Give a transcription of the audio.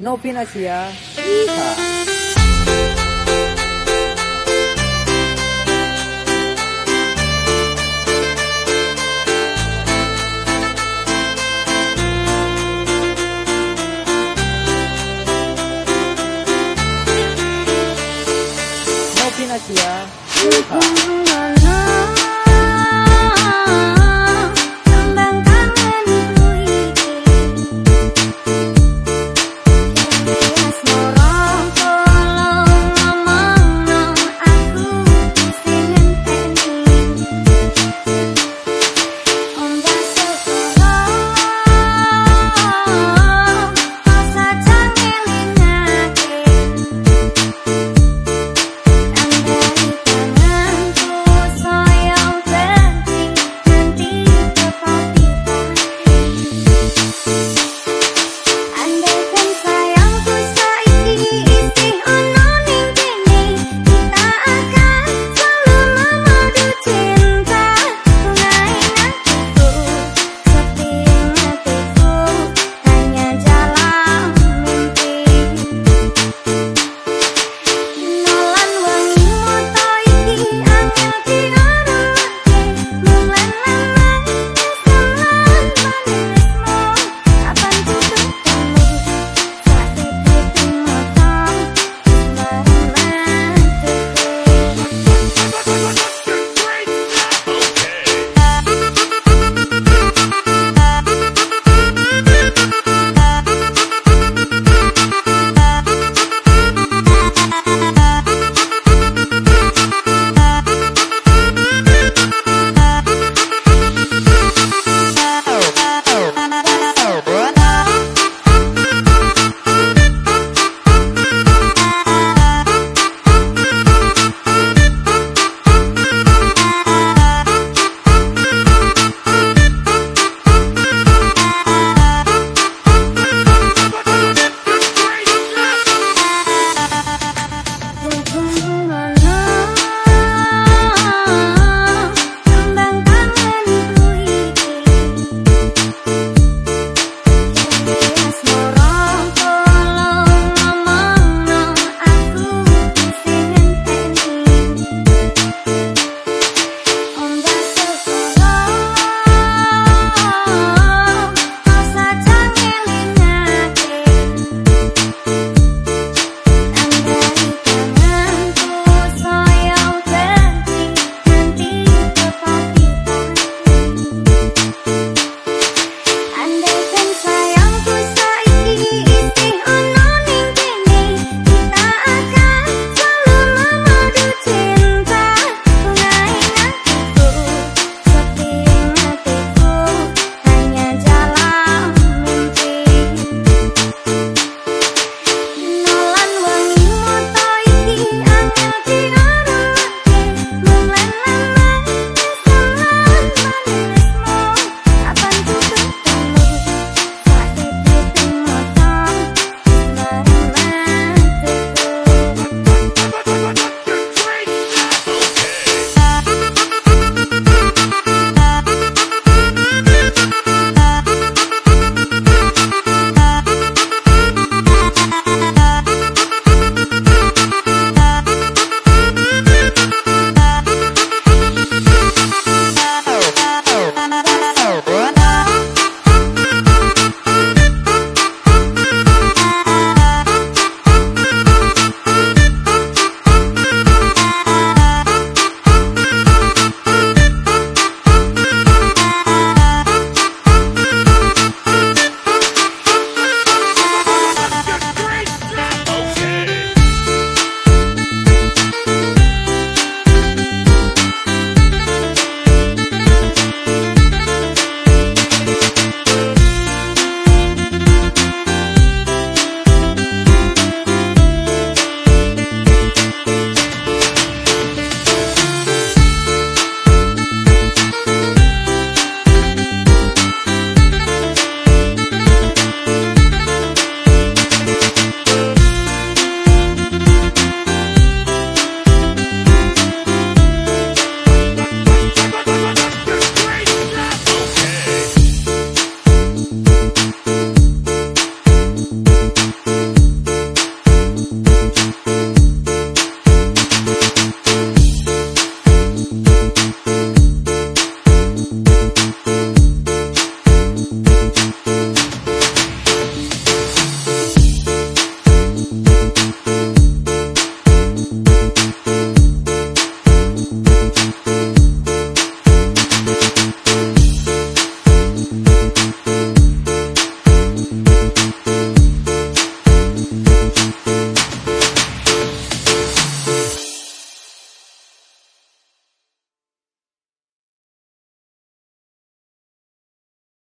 No Pinasia. Yeehaw.